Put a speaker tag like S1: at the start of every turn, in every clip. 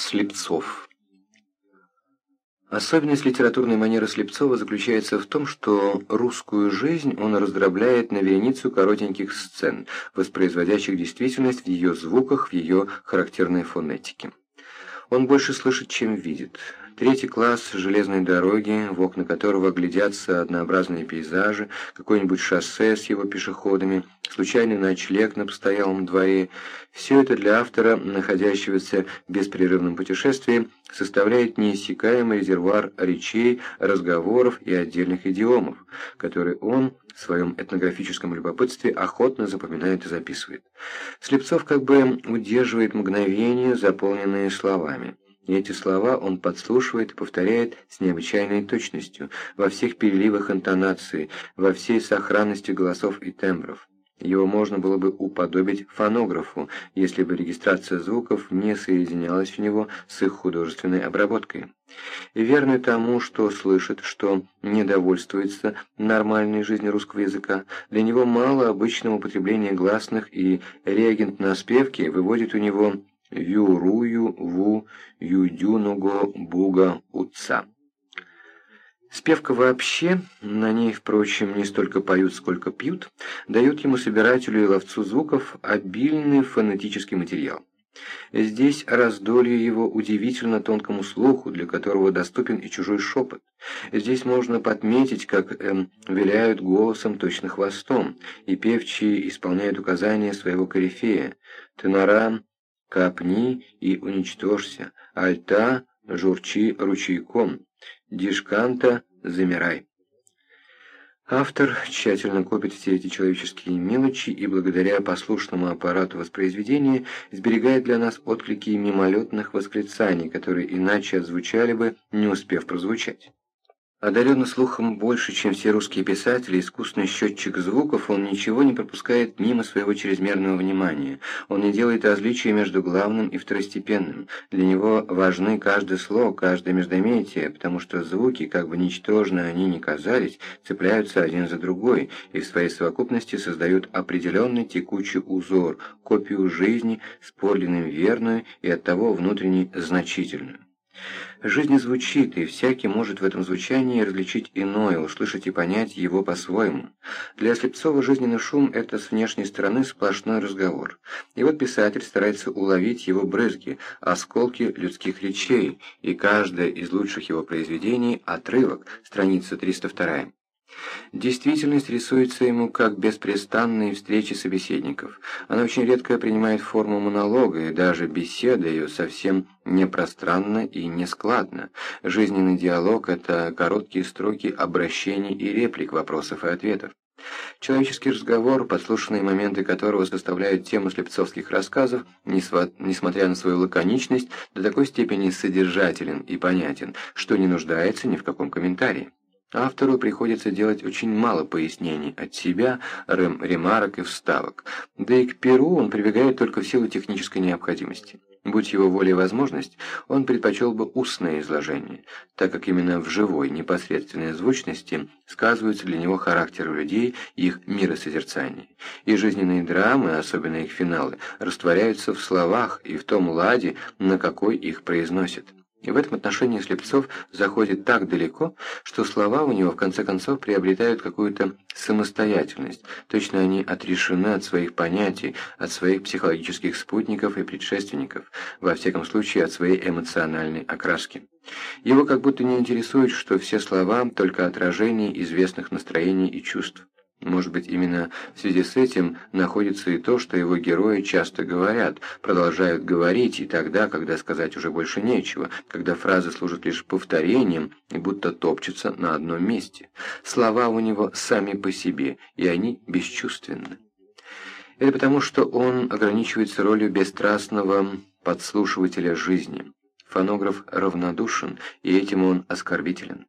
S1: Слепцов Особенность литературной манеры Слепцова заключается в том, что русскую жизнь он раздробляет на вереницу коротеньких сцен, воспроизводящих действительность в ее звуках, в ее характерной фонетике. Он больше слышит, чем видит. Третий класс железной дороги, в окна которого глядятся однообразные пейзажи, какое-нибудь шоссе с его пешеходами, случайный ночлег на постоялом дворе – все это для автора, находящегося в беспрерывном путешествии, составляет неиссякаемый резервуар речей, разговоров и отдельных идиомов, которые он в своем этнографическом любопытстве охотно запоминает и записывает. Слепцов как бы удерживает мгновения, заполненные словами. И эти слова он подслушивает и повторяет с необычайной точностью, во всех переливах интонации, во всей сохранности голосов и тембров. Его можно было бы уподобить фонографу, если бы регистрация звуков не соединялась в него с их художественной обработкой. И верный тому, что слышит, что недовольствуется нормальной жизнью русского языка, для него мало обычного употребления гласных, и реагент на спевки выводит у него Юрую ву юдюнуго буга утца. Спевка вообще, на ней, впрочем, не столько поют, сколько пьют, дает ему собирателю и ловцу звуков обильный фонетический материал. Здесь раздолье его удивительно тонкому слуху, для которого доступен и чужой шепот. Здесь можно подметить, как эм, виляют голосом точно хвостом, и певчие исполняют указания своего корифея. Тенора Копни и уничтожься, альта журчи ручейком, дишканта замирай. Автор тщательно копит все эти человеческие мелочи и благодаря послушному аппарату воспроизведения сберегает для нас отклики мимолетных восклицаний, которые иначе отзвучали бы, не успев прозвучать. Одаренный слухом больше, чем все русские писатели, искусный счетчик звуков, он ничего не пропускает мимо своего чрезмерного внимания. Он не делает различия между главным и второстепенным. Для него важны каждый слог, каждое междометие, потому что звуки, как бы ничтожно они ни казались, цепляются один за другой и в своей совокупности создают определенный текучий узор, копию жизни с подлинным верную и оттого внутренне значительную. Жизнь звучит, и всякий может в этом звучании различить иное, услышать и понять его по-своему. Для Слепцова жизненный шум – это с внешней стороны сплошной разговор. И вот писатель старается уловить его брызги, осколки людских речей, и каждое из лучших его произведений – отрывок, страница 302. Действительность рисуется ему как беспрестанные встречи собеседников. Она очень редко принимает форму монолога, и даже беседа ее совсем не пространна и не складна. Жизненный диалог – это короткие строки обращений и реплик, вопросов и ответов. Человеческий разговор, подслушанные моменты которого составляют тему слепцовских рассказов, несмотря на свою лаконичность, до такой степени содержателен и понятен, что не нуждается ни в каком комментарии. Автору приходится делать очень мало пояснений от себя, рэм, ремарок и вставок, да и к перу он прибегает только в силу технической необходимости. Будь его воля и возможность, он предпочел бы устное изложение, так как именно в живой, непосредственной звучности сказываются для него характеры людей и их миросозерцание. И жизненные драмы, особенно их финалы, растворяются в словах и в том ладе, на какой их произносят. И в этом отношении Слепцов заходит так далеко, что слова у него в конце концов приобретают какую-то самостоятельность. Точно они отрешены от своих понятий, от своих психологических спутников и предшественников, во всяком случае от своей эмоциональной окраски. Его как будто не интересует, что все слова – только отражение известных настроений и чувств. Может быть, именно в связи с этим находится и то, что его герои часто говорят, продолжают говорить и тогда, когда сказать уже больше нечего, когда фразы служат лишь повторением и будто топчутся на одном месте. Слова у него сами по себе, и они бесчувственны. Это потому, что он ограничивается ролью бесстрастного подслушивателя жизни. Фонограф равнодушен, и этим он оскорбителен.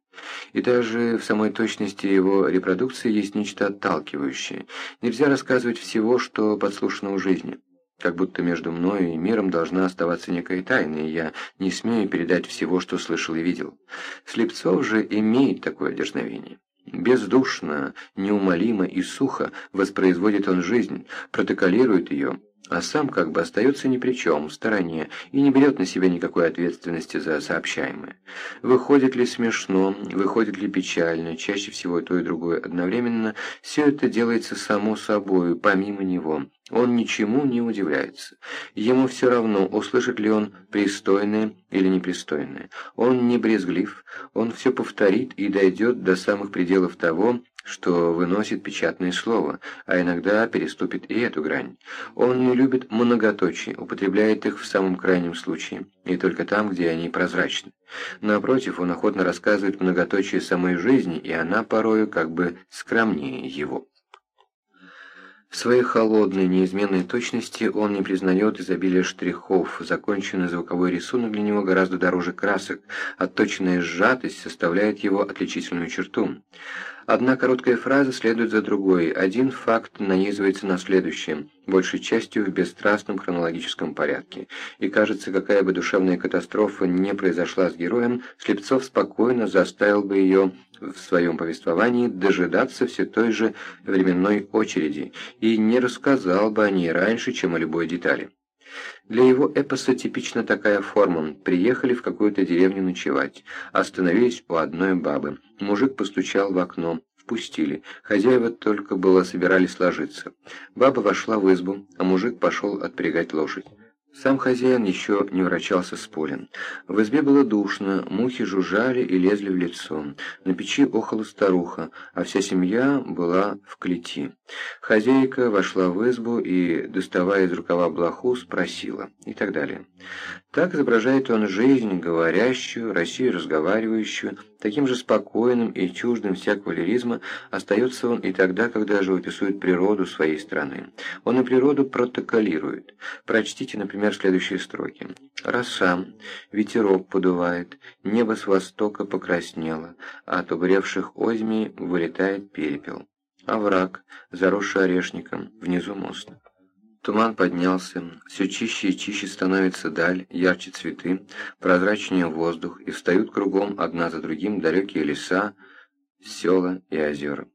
S1: И даже в самой точности его репродукции есть нечто отталкивающее. Нельзя рассказывать всего, что подслушано у жизни. Как будто между мною и миром должна оставаться некая тайна, и я не смею передать всего, что слышал и видел. Слепцов же имеет такое дерзновение. Бездушно, неумолимо и сухо воспроизводит он жизнь, протоколирует ее, а сам как бы остается ни при чем, в стороне, и не берет на себя никакой ответственности за сообщаемое. Выходит ли смешно, выходит ли печально, чаще всего и то и другое одновременно, все это делается само собой, помимо него. Он ничему не удивляется. Ему все равно, услышит ли он пристойное или непристойное. Он не брезглив, он все повторит и дойдет до самых пределов того, что выносит печатное слово, а иногда переступит и эту грань. Он не любит многоточий, употребляет их в самом крайнем случае, и только там, где они прозрачны. Напротив, он охотно рассказывает многоточие самой жизни, и она порою как бы скромнее его. В своей холодной, неизменной точности он не признает изобилие штрихов, законченный звуковой рисунок для него гораздо дороже красок, отточенная сжатость составляет его отличительную черту. Одна короткая фраза следует за другой, один факт нанизывается на следующее, большей частью в бесстрастном хронологическом порядке. И кажется, какая бы душевная катастрофа не произошла с героем, Слепцов спокойно заставил бы ее в своем повествовании дожидаться все той же временной очереди и не рассказал бы о ней раньше, чем о любой детали. Для его эпоса типична такая форма. Приехали в какую-то деревню ночевать. Остановились у одной бабы. Мужик постучал в окно. Впустили. Хозяева только было собирались ложиться. Баба вошла в избу, а мужик пошел отпрягать лошадь. Сам хозяин еще не врачался с полем. В избе было душно, мухи жужжали и лезли в лицо. На печи охала старуха, а вся семья была в клети. Хозяйка вошла в избу и, доставая из рукава блоху, спросила и так далее. Так изображает он жизнь, говорящую, Россию разговаривающую, таким же спокойным и чуждым всякого лиризма остается он и тогда, когда живописует природу своей страны. Он и природу протоколирует. Прочтите, например, следующие строки. «Роса, ветерок подувает, небо с востока покраснело, а от угревших озмей вылетает перепел. Овраг, заросший орешником, внизу мост». Туман поднялся, все чище и чище становится даль, ярче цветы, прозрачнее воздух, и встают кругом одна за другим далекие леса, села и озера.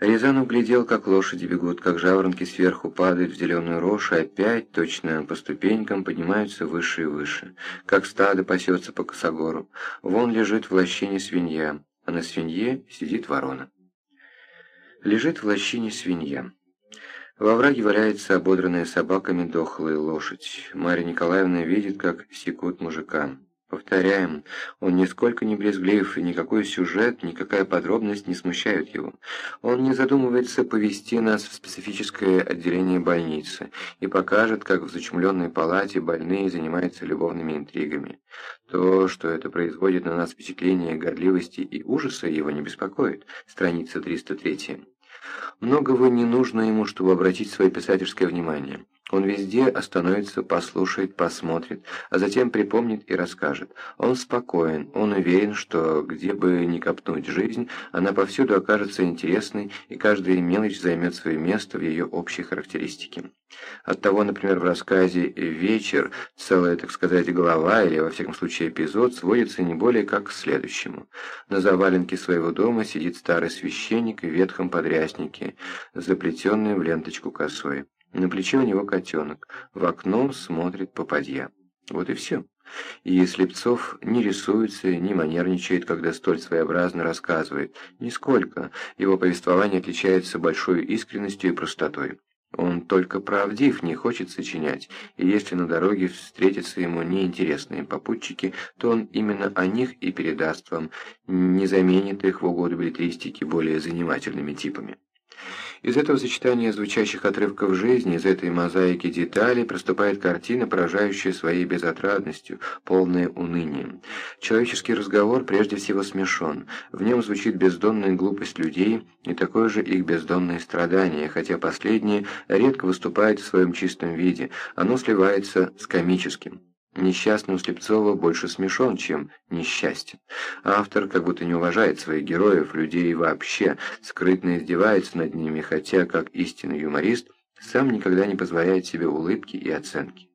S1: Рязанов глядел, как лошади бегут, как жаворонки сверху падают в зеленую рожь, и опять, точно по ступенькам, поднимаются выше и выше, как стадо пасется по косогору. Вон лежит в лощине свинья, а на свинье сидит ворона. Лежит в лощине свинья. Во враге валяется ободранная собаками дохлая лошадь. Марья Николаевна видит, как секут мужика. Повторяем, он нисколько не брезглив, и никакой сюжет, никакая подробность не смущают его. Он не задумывается повести нас в специфическое отделение больницы и покажет, как в зачумленной палате больные занимаются любовными интригами. То, что это производит на нас впечатление гордливости и ужаса, его не беспокоит. Страница 303. Многого не нужно ему, чтобы обратить свое писательское внимание. Он везде остановится, послушает, посмотрит, а затем припомнит и расскажет. Он спокоен, он уверен, что где бы ни копнуть жизнь, она повсюду окажется интересной, и каждая мелочь займет свое место в ее общей характеристике. Оттого, например, в рассказе «Вечер» целая, так сказать, глава, или, во всяком случае, эпизод, сводится не более как к следующему. На заваленке своего дома сидит старый священник в ветхом подряснике, заплетенный в ленточку косой. На плече у него котенок, в окно смотрит попадья. Вот и все. И Слепцов не рисуется, не манерничает, когда столь своеобразно рассказывает. Нисколько. Его повествование отличается большой искренностью и простотой. Он только правдив, не хочет сочинять, и если на дороге встретятся ему неинтересные попутчики, то он именно о них и передаст вам, не заменит их в угоду билетристики более занимательными типами. Из этого сочетания звучащих отрывков жизни, из этой мозаики деталей проступает картина, поражающая своей безотрадностью, полная унынием. Человеческий разговор прежде всего смешон. В нем звучит бездонная глупость людей и такое же их бездонное страдание, хотя последнее редко выступает в своем чистом виде, оно сливается с комическим. Несчастный у Слепцова больше смешон, чем несчастен. Автор как будто не уважает своих героев, людей вообще, скрытно издевается над ними, хотя, как истинный юморист, сам никогда не позволяет себе улыбки и оценки.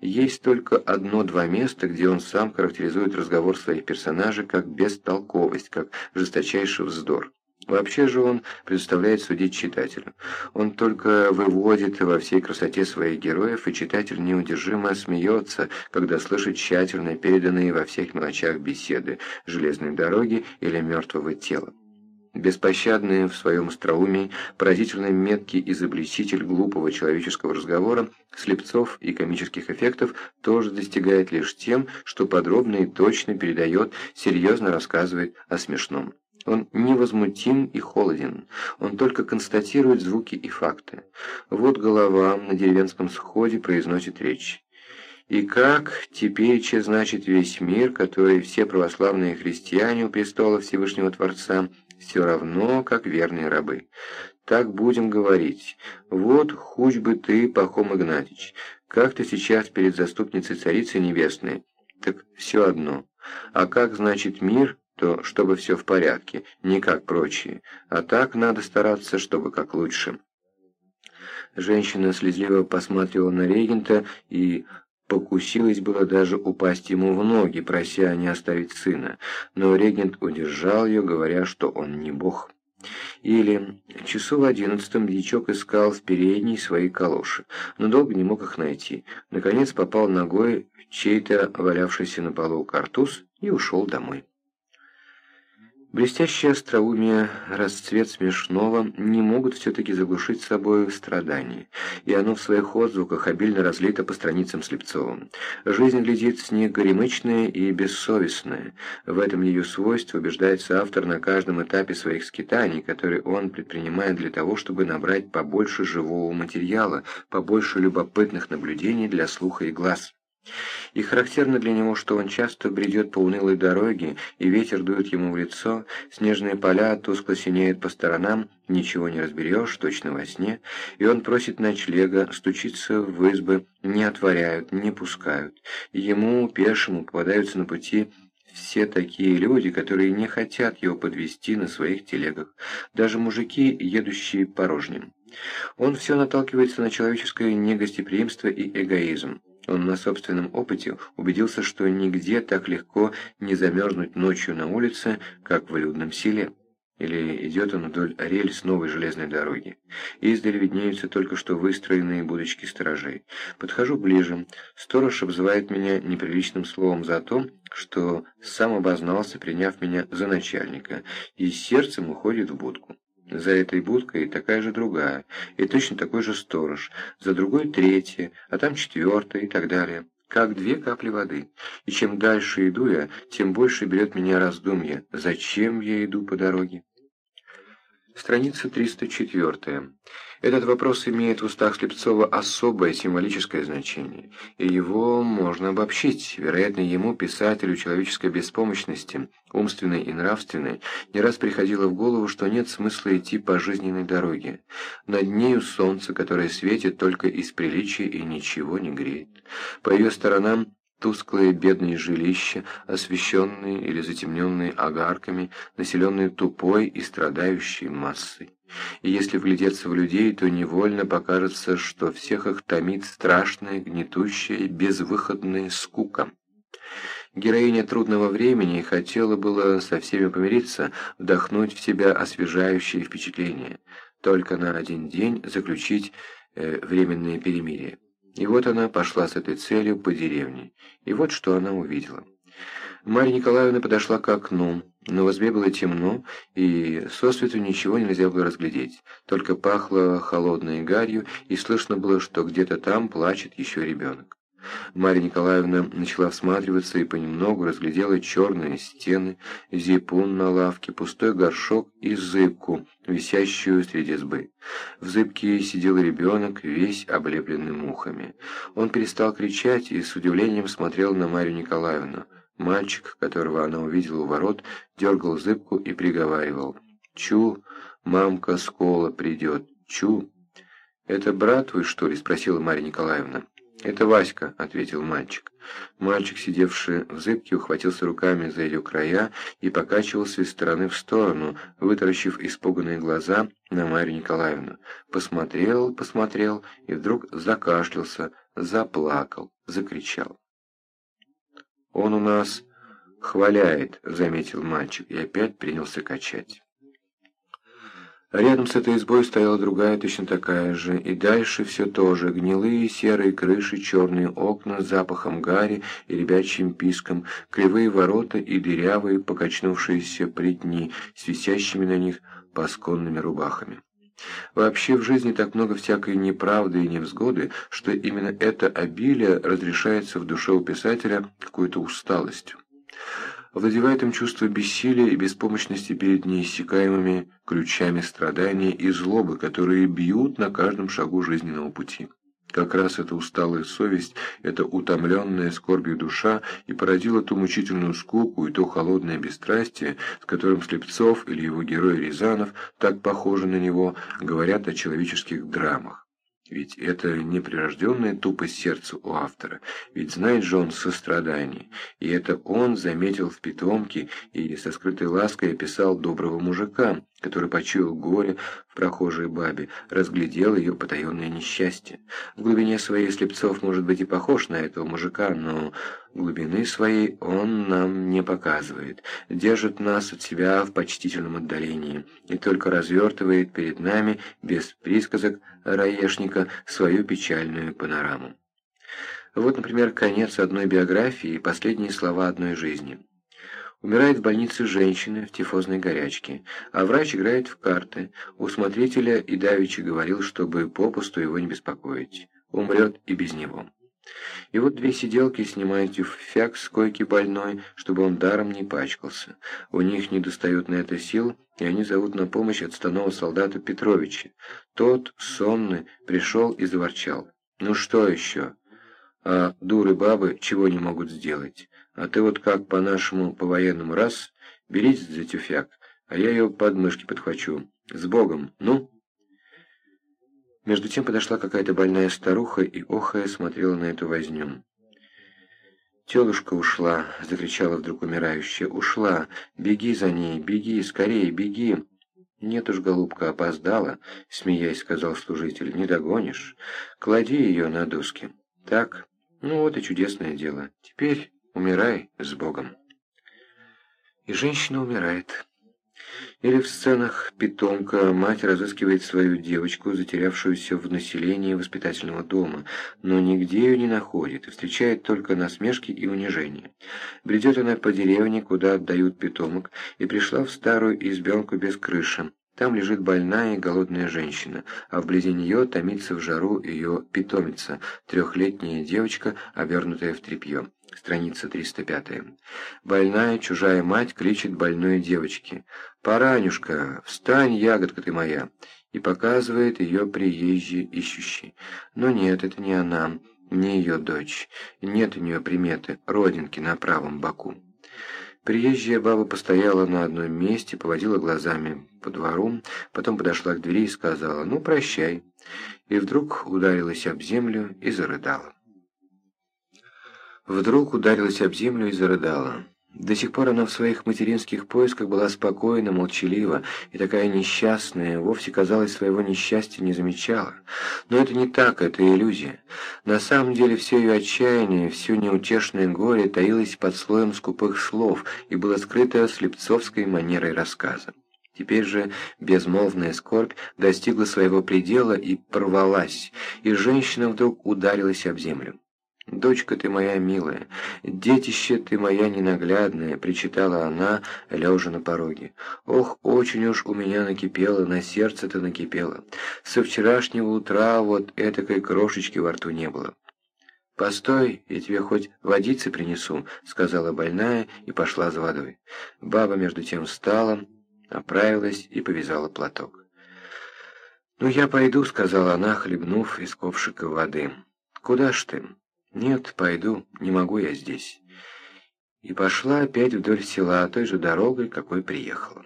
S1: Есть только одно-два места, где он сам характеризует разговор своих персонажей как бестолковость, как жесточайший вздор. Вообще же он предоставляет судить читателю. Он только выводит во всей красоте своих героев, и читатель неудержимо смеется, когда слышит тщательно переданные во всех мелочах беседы «Железной дороги» или «Мертвого тела». Беспощадный в своем остроумии, поразительно меткий изобличитель глупого человеческого разговора, слепцов и комических эффектов тоже достигает лишь тем, что подробно и точно передает, серьезно рассказывает о смешном. Он невозмутим и холоден. Он только констатирует звуки и факты. Вот голова на деревенском сходе произносит речь. И как теперь, че значит весь мир, который все православные христиане у престола Всевышнего Творца, все равно, как верные рабы. Так будем говорить. Вот хуч бы ты, Пахом Игнатьич, как ты сейчас перед заступницей Царицы Небесной. Так все одно. А как значит мир, то чтобы все в порядке, не как прочие, а так надо стараться, чтобы как лучше. Женщина слезливо посматривала на регента и покусилась было даже упасть ему в ноги, прося не оставить сына, но регент удержал ее, говоря, что он не бог. Или часу в одиннадцатом дьячок искал в передней свои калоши, но долго не мог их найти. Наконец попал ногой в чей-то валявшийся на полу картуз и ушел домой. Блестящее остроумие, расцвет смешного не могут все-таки заглушить собой страдания, и оно в своих отзвуках обильно разлито по страницам Слепцова. Жизнь глядит с ней горемычная и бессовестная. В этом ее свойстве убеждается автор на каждом этапе своих скитаний, которые он предпринимает для того, чтобы набрать побольше живого материала, побольше любопытных наблюдений для слуха и глаз. И характерно для него, что он часто бредет по унылой дороге, и ветер дует ему в лицо, снежные поля тускло синеют по сторонам, ничего не разберешь, точно во сне, и он просит ночлега, стучится в избы, не отворяют, не пускают. И ему, пешему, попадаются на пути все такие люди, которые не хотят его подвести на своих телегах, даже мужики, едущие порожним. Он все наталкивается на человеческое негостеприимство и эгоизм. Он на собственном опыте убедился, что нигде так легко не замерзнуть ночью на улице, как в людном селе. Или идет он вдоль рельс новой железной дороги. Издали виднеются только что выстроенные будочки сторожей. Подхожу ближе. Сторож обзывает меня неприличным словом за то, что сам обознался, приняв меня за начальника, и сердцем уходит в будку. За этой будкой такая же другая, и точно такой же сторож, за другой третья, а там четвертая и так далее. Как две капли воды. И чем дальше иду я, тем больше берет меня раздумье, зачем я иду по дороге. Страница 304. Этот вопрос имеет в устах Слепцова особое символическое значение, и его можно обобщить. Вероятно, ему, писателю человеческой беспомощности, умственной и нравственной, не раз приходило в голову, что нет смысла идти по жизненной дороге. Над нею солнце, которое светит только из приличия и ничего не греет. По ее сторонам Тусклые бедные жилища, освещенные или затемненные огарками, населенные тупой и страдающей массой. И если вглядеться в людей, то невольно покажется, что всех их томит страшная, гнетущая, безвыходная скука. Героиня трудного времени хотела было со всеми помириться, вдохнуть в себя освежающие впечатления, только на один день заключить э, временное перемирие. И вот она пошла с этой целью по деревне. И вот что она увидела. Марья Николаевна подошла к окну, но в избе было темно, и сосвету ничего нельзя было разглядеть. Только пахло холодной гарью, и слышно было, что где-то там плачет еще ребенок. Марья Николаевна начала всматриваться и понемногу разглядела черные стены, зипун на лавке, пустой горшок и зыбку, висящую среди избы. В зыбке сидел ребенок, весь облепленный мухами. Он перестал кричать и с удивлением смотрел на Марью Николаевну. Мальчик, которого она увидела у ворот, дергал зыбку и приговаривал. «Чу, мамка скола придет, чу». «Это брат твой, что ли?» – спросила Марья Николаевна. «Это Васька», — ответил мальчик. Мальчик, сидевший в зыбке, ухватился руками за ее края и покачивался из стороны в сторону, вытаращив испуганные глаза на Марию Николаевну. Посмотрел, посмотрел и вдруг закашлялся, заплакал, закричал. «Он у нас хваляет», — заметил мальчик и опять принялся качать. Рядом с этой избой стояла другая, точно такая же, и дальше все то же, гнилые серые крыши, черные окна с запахом гари и ребячьим писком, кривые ворота и дырявые, покачнувшиеся плетни с висящими на них пасконными рубахами. Вообще в жизни так много всякой неправды и невзгоды, что именно это обилие разрешается в душе у писателя какой-то усталостью овладевает им чувство бессилия и беспомощности перед неиссякаемыми ключами страдания и злобы, которые бьют на каждом шагу жизненного пути. Как раз эта усталая совесть, эта утомленная скорбью душа и породила ту мучительную скуку и то холодное бесстрастие, с которым Слепцов или его герой Рязанов, так похожи на него, говорят о человеческих драмах. Ведь это не прирожденная тупость сердца у автора, ведь знает же он сострадание, и это он заметил в питомке и со скрытой лаской описал доброго мужика, который почуял горе в прохожей бабе, разглядел ее потаенное несчастье. В глубине своей Слепцов может быть и похож на этого мужика, но глубины своей он нам не показывает, держит нас от себя в почтительном отдалении и только развертывает перед нами, без присказок раешника, свою печальную панораму. Вот, например, конец одной биографии и последние слова одной жизни. Умирает в больнице женщина в тифозной горячке, а врач играет в карты. У смотрителя и давичи говорил, чтобы попусту его не беспокоить. Умрет и без него. И вот две сиделки снимают тюфяк с койки больной, чтобы он даром не пачкался. У них не достает на это сил, и они зовут на помощь отставного солдата Петровича. Тот, сонный, пришел и заворчал. «Ну что еще? А дуры бабы чего не могут сделать? А ты вот как по-нашему, по-военному, раз, берись за тюфяк, а я ее под мышки подхвачу. С Богом, ну?» Между тем подошла какая-то больная старуха и, охая, смотрела на эту возню. «Телушка ушла!» — закричала вдруг умирающая. «Ушла! Беги за ней! Беги! Скорее, беги!» «Нет уж, голубка, опоздала!» — смеясь сказал служитель. «Не догонишь. Клади ее на доски. Так, ну вот и чудесное дело. Теперь умирай с Богом». И женщина умирает. Или в сценах «Питомка» мать разыскивает свою девочку, затерявшуюся в населении воспитательного дома, но нигде ее не находит и встречает только насмешки и унижения. Бредет она по деревне, куда отдают питомок, и пришла в старую избенку без крыши. Там лежит больная и голодная женщина, а вблизи нее томится в жару ее питомица, трехлетняя девочка, обернутая в тряпье. Страница 305. Больная чужая мать кличет больной девочке. «Паранюшка, встань, ягодка ты моя!» и показывает ее приезжий ищущий. Но нет, это не она, не ее дочь. Нет у нее приметы, родинки на правом боку. Приезжая баба постояла на одном месте, поводила глазами по двору, потом подошла к двери и сказала «Ну, прощай», и вдруг ударилась об землю и зарыдала. Вдруг ударилась об землю и зарыдала. До сих пор она в своих материнских поисках была спокойна, молчалива, и такая несчастная, вовсе, казалось, своего несчастья не замечала. Но это не так, это иллюзия. На самом деле все ее отчаяние, все неутешное горе таилось под слоем скупых слов и было скрыто слепцовской манерой рассказа. Теперь же безмолвная скорбь достигла своего предела и порвалась, и женщина вдруг ударилась об землю. «Дочка ты моя милая, детище ты моя ненаглядная», — причитала она, лежа на пороге. «Ох, очень уж у меня накипело, на сердце-то накипело. Со вчерашнего утра вот этакой крошечки во рту не было». «Постой, я тебе хоть водицы принесу», — сказала больная и пошла за водой. Баба между тем встала, оправилась и повязала платок. «Ну, я пойду», — сказала она, хлебнув из ковшика воды. «Куда ж ты?» «Нет, пойду, не могу я здесь». И пошла опять вдоль села той же дорогой, какой приехала.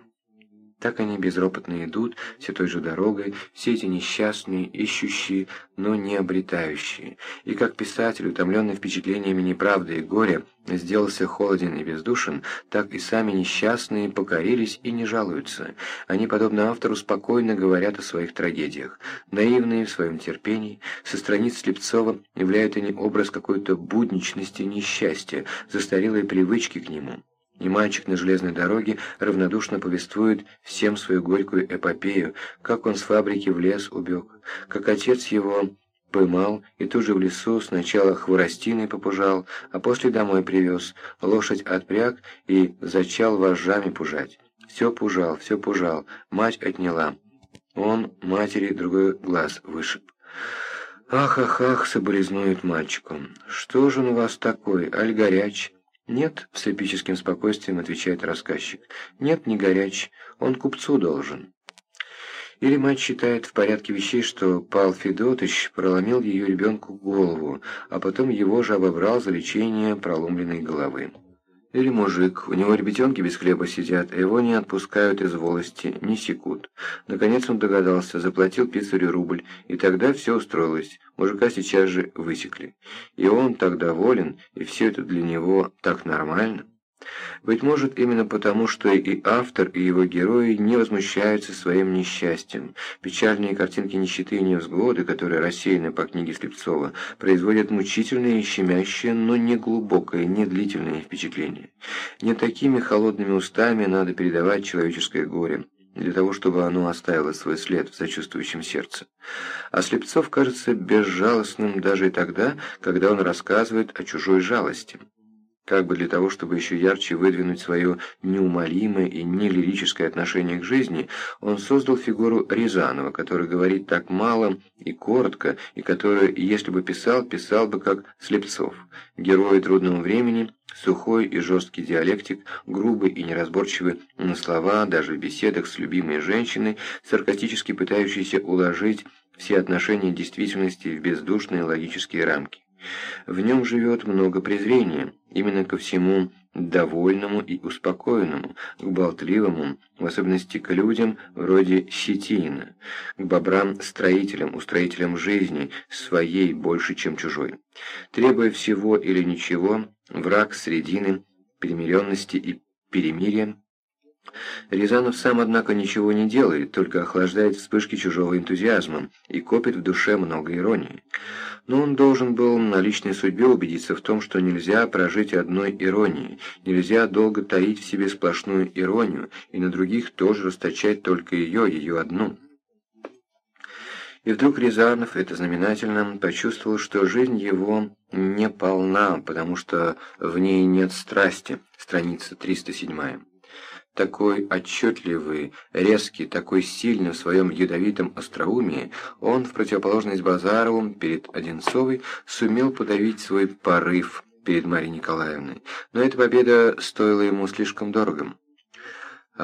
S1: Так они безропотно идут, все той же дорогой, все эти несчастные, ищущие, но не обретающие. И как писатель, утомленный впечатлениями неправды и горя, сделался холоден и бездушен, так и сами несчастные покорились и не жалуются. Они, подобно автору, спокойно говорят о своих трагедиях. Наивные в своем терпении, со страниц Слепцова являют они образ какой-то будничности несчастья, застарелой привычки к нему. И мальчик на железной дороге равнодушно повествует всем свою горькую эпопею, как он с фабрики в лес убег, как отец его поймал и тут же в лесу сначала хворостиной попужал, а после домой привез, лошадь отпряг и зачал вожжами пужать. Все пужал, все пужал, мать отняла. Он матери другой глаз вышиб. «Ах, ах, ах!» — соболезнует мальчику. «Что же он у вас такой, аль горяч?» «Нет», — с эпическим спокойствием отвечает рассказчик. «Нет, не горяч, он купцу должен». Или мать считает в порядке вещей, что Павел Федотович проломил ее ребенку голову, а потом его же обобрал за лечение проломленной головы. Или мужик, у него ребятенки без хлеба сидят, а его не отпускают из волости, не секут. Наконец он догадался, заплатил писарю рубль, и тогда все устроилось, мужика сейчас же высекли. И он так доволен, и все это для него так нормально. Быть может, именно потому, что и автор, и его герои не возмущаются своим несчастьем. Печальные картинки нищеты и невзгоды, которые рассеяны по книге Слепцова, производят мучительное и щемящее, но не глубокое, не длительное впечатление. Не такими холодными устами надо передавать человеческое горе для того, чтобы оно оставило свой след в сочувствующем сердце. А Слепцов кажется безжалостным даже и тогда, когда он рассказывает о чужой жалости как бы для того, чтобы еще ярче выдвинуть свое неумолимое и нелирическое отношение к жизни, он создал фигуру Рязанова, который говорит так мало и коротко, и который, если бы писал, писал бы как Слепцов. Герой трудного времени, сухой и жесткий диалектик, грубый и неразборчивый на слова, даже в беседах с любимой женщиной, саркастически пытающийся уложить все отношения действительности в бездушные логические рамки. В нем живет много презрения, именно ко всему довольному и успокоенному, к болтливому, в особенности к людям вроде Щетинина, к бобрам-строителям, устроителям жизни, своей больше, чем чужой. Требуя всего или ничего, враг средины, примиренности и перемирия, Рязанов сам, однако, ничего не делает, только охлаждает вспышки чужого энтузиазма и копит в душе много иронии. Но он должен был на личной судьбе убедиться в том, что нельзя прожить одной иронией, нельзя долго таить в себе сплошную иронию, и на других тоже расточать только ее, ее одну. И вдруг Рязанов, это знаменательно, почувствовал, что жизнь его не полна, потому что в ней нет страсти. Страница 307 такой отчетливый, резкий, такой сильный в своем ядовитом остроумии, он, в противоположность Базарову, перед Одинцовой, сумел подавить свой порыв перед Марией Николаевной. Но эта победа стоила ему слишком дорого.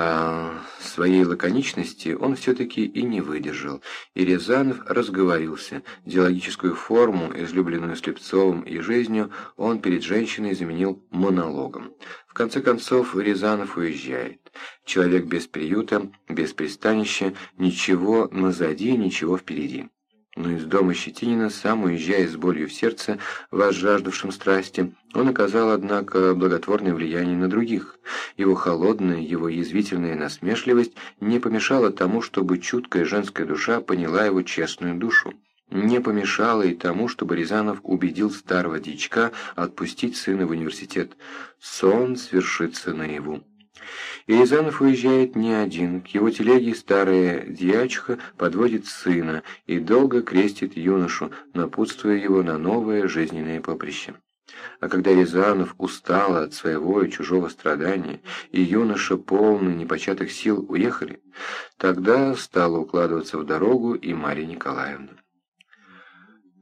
S1: А своей лаконичности он все-таки и не выдержал, и Рязанов разговорился. Диалогическую форму, излюбленную Слепцовым и жизнью, он перед женщиной заменил монологом. В конце концов, Рязанов уезжает. Человек без приюта, без пристанища, ничего назади, ничего впереди но из дома Щетинина, сам уезжая с болью в сердце, возжаждавшим страсти, он оказал, однако, благотворное влияние на других. Его холодная, его язвительная насмешливость не помешала тому, чтобы чуткая женская душа поняла его честную душу. Не помешало и тому, чтобы Рязанов убедил старого дичка отпустить сына в университет. Сон свершится наяву. Рязанов уезжает не один, к его телеге старая дьячка подводит сына и долго крестит юношу, напутствуя его на новое жизненное поприще. А когда Рязанов устал от своего и чужого страдания, и юноша, полный непочатых сил, уехали, тогда стала укладываться в дорогу и Марья Николаевна.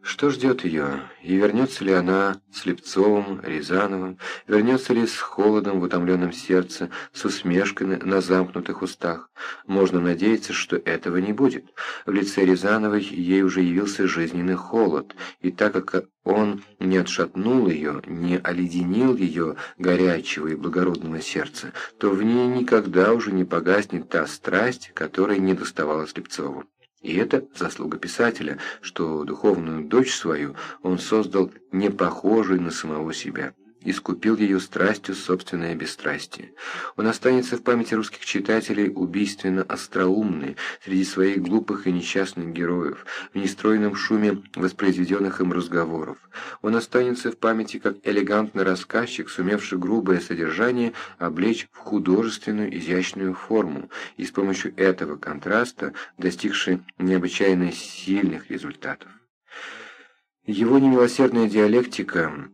S1: Что ждет ее? И вернется ли она с Лепцовым, Рязановым? Вернется ли с холодом в утомленном сердце, с усмешкой на замкнутых устах? Можно надеяться, что этого не будет. В лице Рязановой ей уже явился жизненный холод, и так как он не отшатнул ее, не оледенил ее горячего и благородного сердца, то в ней никогда уже не погаснет та страсть, которая не доставала Слепцову. И это заслуга писателя, что духовную дочь свою он создал не похожей на самого себя. Искупил ее страстью собственное бесстрастие. Он останется в памяти русских читателей убийственно остроумный, среди своих глупых и несчастных героев, в нестройном шуме воспроизведенных им разговоров. Он останется в памяти как элегантный рассказчик, сумевший грубое содержание облечь в художественную изящную форму, и с помощью этого контраста достигший необычайно сильных результатов. Его немилосердная диалектика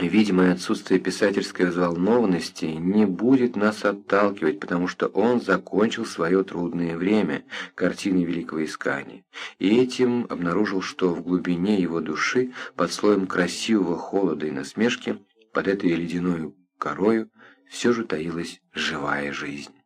S1: Видимое отсутствие писательской взволнованности не будет нас отталкивать, потому что он закончил свое трудное время, картины великого искания, и этим обнаружил, что в глубине его души, под слоем красивого холода и насмешки, под этой ледяной корою, все же таилась живая жизнь.